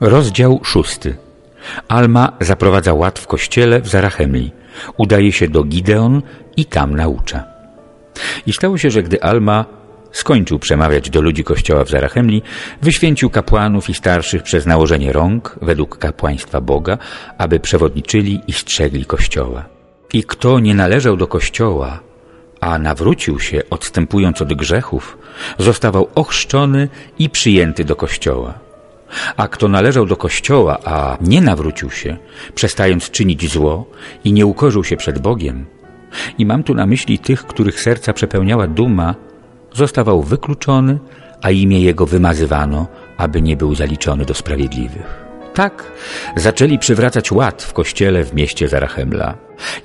Rozdział szósty. Alma zaprowadza ład w kościele w Zarachemli. Udaje się do Gideon i tam naucza. I stało się, że gdy Alma skończył przemawiać do ludzi kościoła w Zarachemli, wyświęcił kapłanów i starszych przez nałożenie rąk według kapłaństwa Boga, aby przewodniczyli i strzegli kościoła. I kto nie należał do kościoła, a nawrócił się, odstępując od grzechów, zostawał ochrzczony i przyjęty do kościoła. A kto należał do kościoła, a nie nawrócił się, przestając czynić zło i nie ukorzył się przed Bogiem, i mam tu na myśli tych, których serca przepełniała duma, zostawał wykluczony, a imię jego wymazywano, aby nie był zaliczony do sprawiedliwych. Tak zaczęli przywracać ład w kościele w mieście Zarachemla.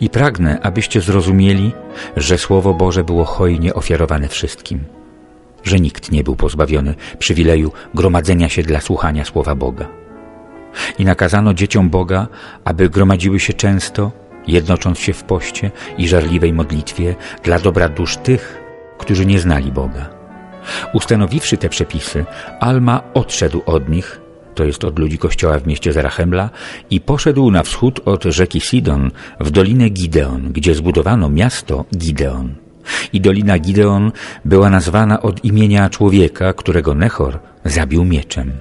I pragnę, abyście zrozumieli, że Słowo Boże było hojnie ofiarowane wszystkim, że nikt nie był pozbawiony przywileju gromadzenia się dla słuchania Słowa Boga. I nakazano dzieciom Boga, aby gromadziły się często, jednocząc się w poście i żarliwej modlitwie dla dobra dusz tych, którzy nie znali Boga. Ustanowiwszy te przepisy, Alma odszedł od nich, to jest od ludzi kościoła w mieście Zarachemla, i poszedł na wschód od rzeki Sidon w dolinę Gideon, gdzie zbudowano miasto Gideon. I dolina Gideon była nazwana od imienia człowieka, którego Nechor zabił mieczem.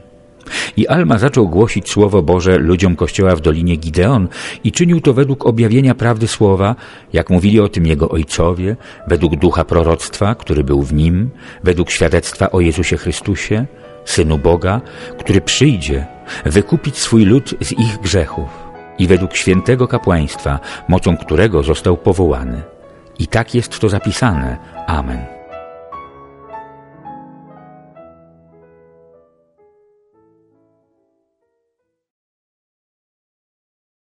I Alma zaczął głosić Słowo Boże ludziom Kościoła w Dolinie Gideon i czynił to według objawienia prawdy Słowa, jak mówili o tym jego ojcowie, według ducha proroctwa, który był w nim, według świadectwa o Jezusie Chrystusie, Synu Boga, który przyjdzie wykupić swój lud z ich grzechów i według świętego kapłaństwa, mocą którego został powołany. I tak jest to zapisane. Amen.